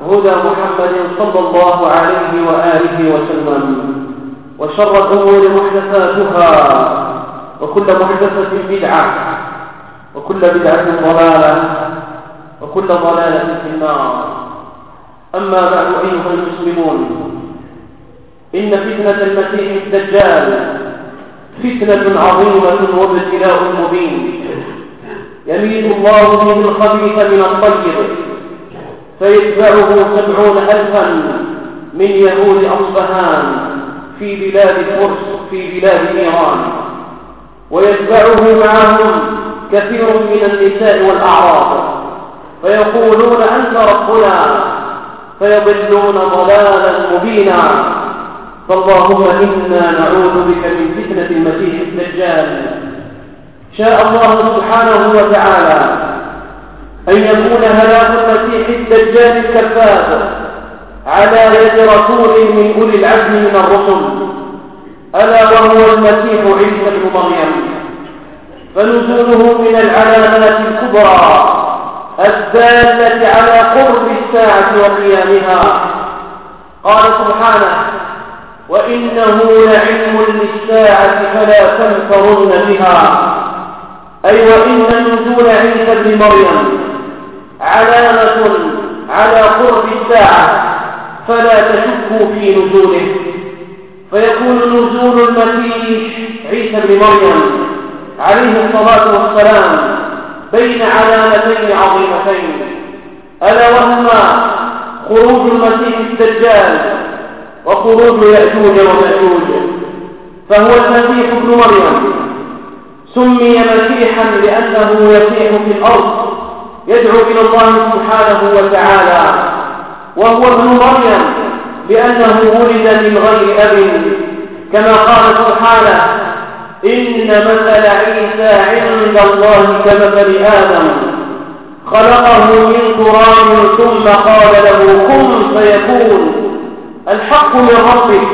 هدى محمد صلى الله عليه وآله وسلم وشر الأمور محدثاتها وكل محدثة بدعة وكل بدعة ضلالة وكل ضلالة في النار. أما بعد أيها المسلمون إن فتنة المسيح الدجال فتنة عظيمة وابتلاء مبين. يميز الله به الخبيث من الطيب. فيتبعه سبعون ألفا من يهود أصبهان في بلاد فرس في بلاد إيران ويتبعه معهم كثير من النساء والأعراض فيقولون أنت ربنا فيضلون ضلالا مبينا. فاللهم إنا نعوذ بك من فتنة المسيح الدجال. شاء الله سبحانه وتعالى أن يكون هلاك المسيح الدجال الكفاف على يد رسول من أولي العزم من الرسل. ألا وهو المسيح عيسى بن مريم. فنزوله من العلامات الكبرى الدالة على قرب الساعة وقيامها. قال سبحانه وإنه لعلم للساعة فلا تنفرن بها. أي وإن نزول عيسى بن مريم علامة على قرب الساعة فلا تشكوا في نزوله. فيكون نزول المسيح عيسى بن مريم عليه الصلاة والسلام بين علامتين عظيمتين. ألا وهما خروج المسيح الدجال وخروج يأجوج ومأجوج. فهو المسيح ابن مريم. سمي مسيحا لأنه يسيح في الأرض. يدعو إلى الله سبحانه وتعالى وهو ابن مريم لأنه ولد من غير أب. كما قال سبحانه إن مثل عيسى عند الله كمثل آدم. خلقه من تراب ثم قال له كن فيكون. الحق من ربك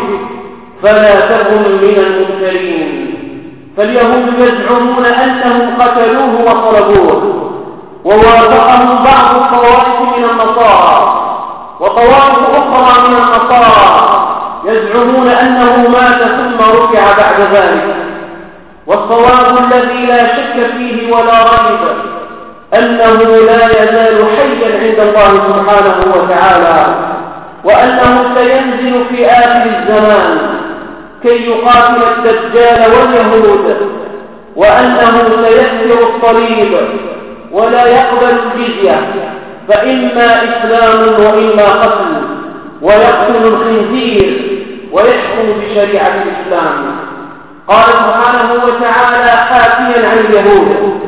فلا تكن من الممترين فاليهود يزعمون أنهم قتلوه وصلبوه ووافقهم بعض الطوائف من النصارى وطوائف أخرى من النصارى يزعمون أنه مات ثم رفع بعد ذلك. والصواب الذي لا شك فيه ولا ريب أنه لا يزال حيا عند الله سبحانه وتعالى وأنه سينزل في آخر الزمان كي يقاتل الدجال واليهود وأنه سيكسر الصليب. ولا يقبل الجزية فإما إسلام وإما قتل ويقتل الخنزير ويحكم بشريعة الإسلام. قال سبحانه وتعالى حاكيا عن اليهود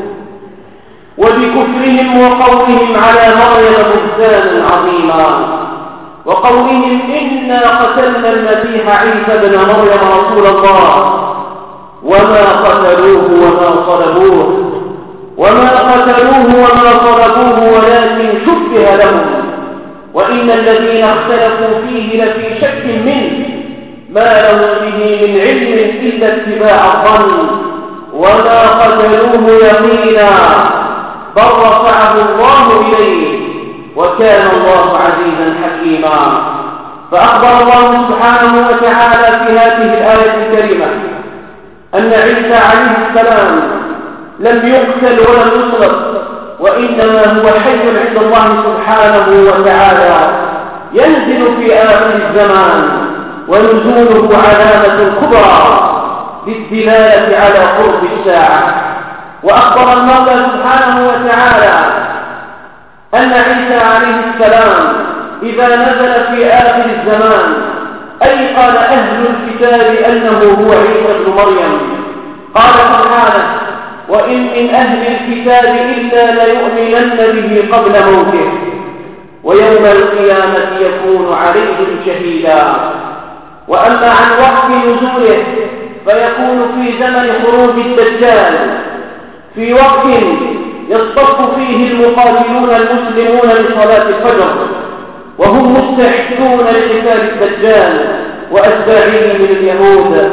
وبكفرهم وقولهم على مريم بهتانا عظيما وقولهم إنا قتلنا المسيح عيسى بن مريم رسول الله وما قتلوه وما صلبوه. وما قتلوه وما صلبوه ولكن شبه لهم. وإن الذين اختلفوا فيه لفي شك منه. ما لهم به من علم إلا اتباع الظن. وما قتلوه يقينا. بل رفعه الله إليه. وكان الله عزيزا حكيما. فأخبر الله سبحانه وتعالى في هذه الآية الكريمة أن عيسى عليه السلام لم يقتل ولم يصلب وإنما هو حي عند الله سبحانه وتعالى ينزل في آخر الزمان ونزوله علامة كبرى للدلالة على قرب الساعة وأخبر المولى سبحانه وتعالى أن عيسى عليه السلام إذا نزل في آخر الزمان أي قال أهل الكتاب أنه هو عيسى بن مريم قال سبحانه وإن من أهل الكتاب إلا ليؤمنن به قبل موته ويوم القيامة يكون عليهم شهيدا. وأما عن وقت نزوله فيكون في زمن خروج الدجال في وقت يصطف فيه المقاتلون المسلمون لصلاة الفجر وهم مستحدون لقتال الدجال وأتباعه من اليهود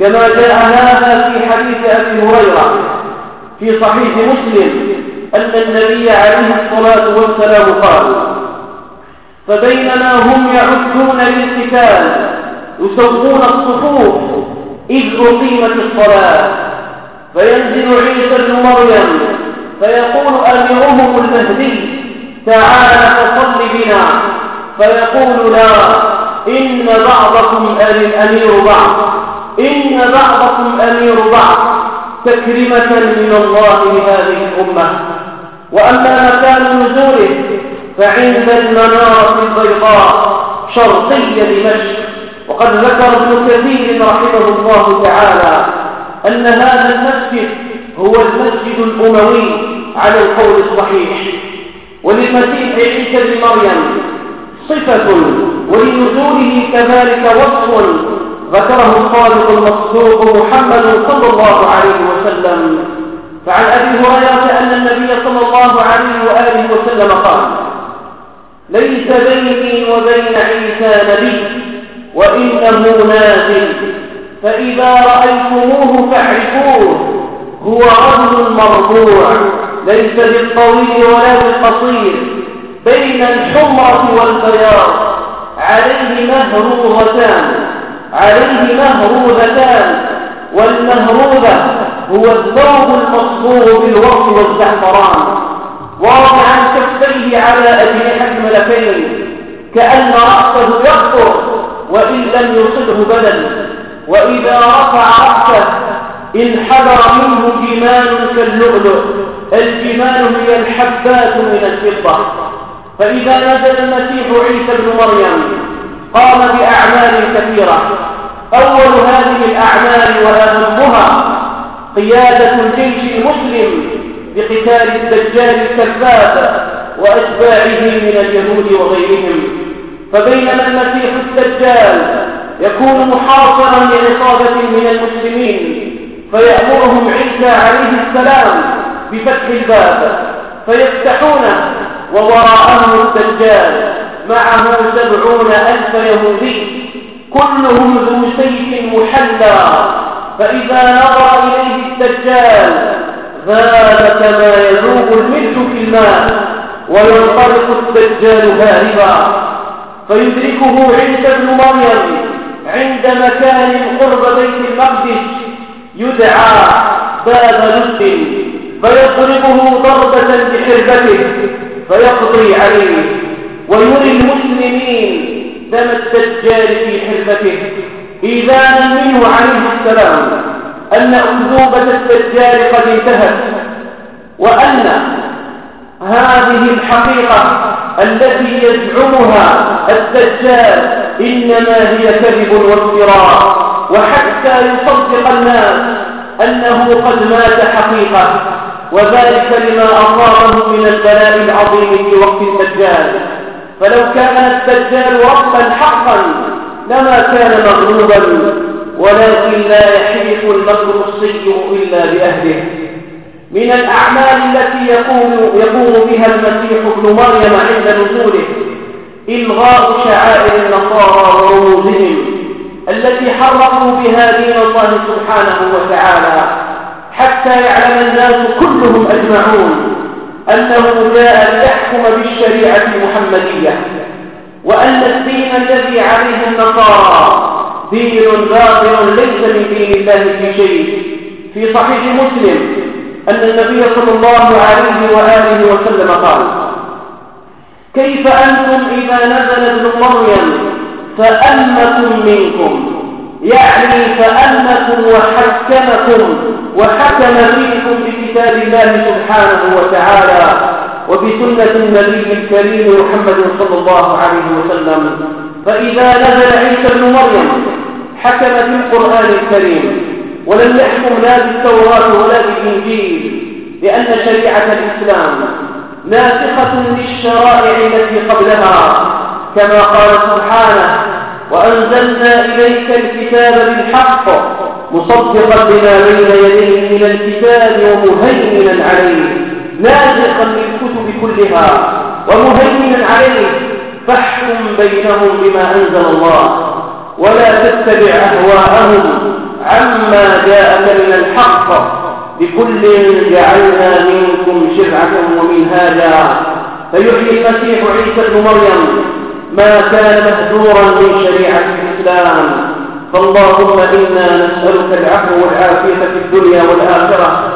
كما جاء هذا في حديث أبي هريرة. في صحيح مسلم أن النبي عليه الصلاة والسلام قال فبينما هم يعدون للقتال يسوون الصفوف إذ أقيمت الصلاة فينزل عيسى بن مريم فيقول أميرهم المهدي تعال فصل بنا فيقول لا إن بعضكم أمير بعض إن بعضكم أمير بعض. تكرمة من الله لهذه الأمة. وأما مكان نزوله فعند المنارة البيضاء شرقي دمشق. وقد ذكر ابن كثير رحمه الله تعالى أن هذا المسجد هو المسجد الأموي على القول الصحيح. وللمسيح عيسى بن مريم صفة ولنزوله كذلك وصف ذكره الصادق المصدوق محمد صلى الله عليه وسلم. فعن أبي هريرة أن النبي صلى الله عليه وآله وسلم قال ليس بيني وبين عيسى نبي وإنه نازل فإذا رأيتموه فاعرفوه هو رجل مرفوع ليس بالطويل ولا بالقصير بين الحمرة والبياض عليه مهروضتان عليه مهروذتان والمهروذة هو الثوب المصبوغ بالوصف والزعفران. واضعا كفيه على أجنحة ملكين كأن رأسه يخطر وإن لم يصبه بدل وإذا رفع رأسه انحدر منه جمال كاللؤلؤ الجمال هي الحبات من الفضة. فإذا نزل المسيح عيسى بن مريم قام بأعمال كثيرة. أول هذه الأعمال وأهمها قيادة الجيش المسلم بقتال الدجال الكذاب وأتباعه من اليهود وغيرهم. فبينما المسيح الدجال يكون محاصرا لعصابة من المسلمين فيأمرهم عيسى عليه السلام بفتح الباب فيفتحونه ووراءه الدجال معه سبعون ألف يهودي. كلهم ذو سيف محلى فإذا نظر إليه الدجال ذاب كما يذوب الملك في الماء وينطلق الدجال هاربا فيدركه عيسى بن مريم عند مكان قرب بيت المقدس يدعى باب لد فيضربه ضربة بحربته فيقضي عليه ويري المسلمين دم الدجال في حربته إيذانا منه عليه السلام أن أكذوبة الدجال قد انتهت وأن هذه الحقيقة التي يزعمها الدجال إنما هي كذب وافتراء وحتى يصدق الناس أنه قد مات حقيقة وذلك لما أصابه من البلاء العظيم في وقت الدجال. فلو كان الدجال ربا حقا لما كان مغلوبا ولكن لا يحيق المكر السيء إلا بأهله. من الأعمال التي يقوم, يقوم بها المسيح ابن مريم عند نزوله إلغاء شعائر النصارى ورموزهم التي حرقوا بها دين الله سبحانه وتعالى حتى يعلم الناس كلهم أجمعون. أنه جاء ليحكم بالشريعة المحمدية وأن الدين الذي عليه النصارى دين باطل ليس من دين الله في شيء. في صحيح مسلم أن النبي صلى الله عليه وآله وسلم قال كيف أنتم إذا نزل ابن مريم فأمكم منكم؟ يعني فأمكم وحكمكم وحكم فيكم بكتاب الله سبحانه وتعالى وبسنة النبي الكريم محمد صلى الله عليه وسلم فإذا نزل عيسى ابن مريم حكم في القرآن الكريم ولم يحكم لا بالتوراة ولا بالإنجيل لأن شريعة الإسلام ناسخة للشرائع التي قبلها كما قال سبحانه وأنزلنا إليك الكتاب بالحق مصدقا لما بين يديه من الكتاب ومهيمنا عليه ناسخا للكتب كلها ومهيمنا عليه. فاحكم بينهم بما أنزل الله ولا تتبع أهواءهم عما جاءك من الحق. بكل جعلنا منكم شرعة ومنهاجا. فيحيي المسيح عيسى بن مريم ما كان مهجورا من شريعة الإسلام فاللهم إنا نسألك العفو والعافية في الدنيا والآخرة.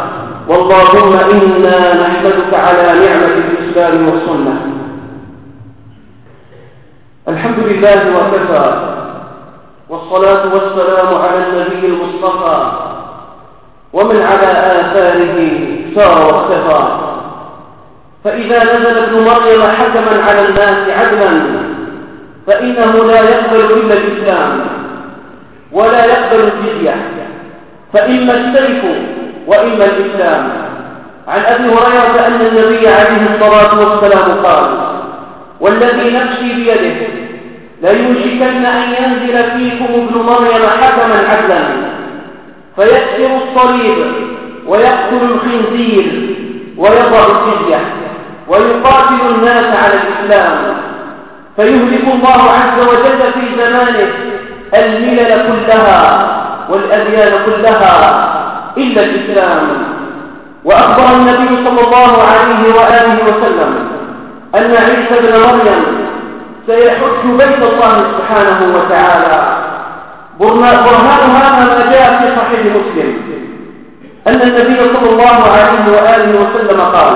واللهم إنا نحمدك على نعمة الإسلام والسنة. الحمد لله وكفى. والصلاة والسلام على النبي المصطفى. ومن على آثاره سار واختفى. فإذا نزل ابن مريم حكما على الناس عدلا فإنه لا يقبل إلا الإسلام. ولا يقبل الجزية فإما السيف وإما الإسلام. عن أبي هريرة أن النبي عليه الصلاة والسلام قال والذي نفسي بيده ليوشكن أن ينزل فيكم ابن مريم حكما عدلا فيكسر الصليب ويقتل الخنزير ويضع الجزية ويقاتل الناس على الإسلام. فيهلك الله عز وجل في زمانه الملل كلها والأديان كلها إلا الإسلام. وأخبر النبي صلى الله عليه وآله وسلم أن عيسى بن مريم سيحج بيت الله سبحانه وتعالى. برهان هذا ما جاء في صحيح مسلم. أن النبي صلى الله عليه وآله وسلم قال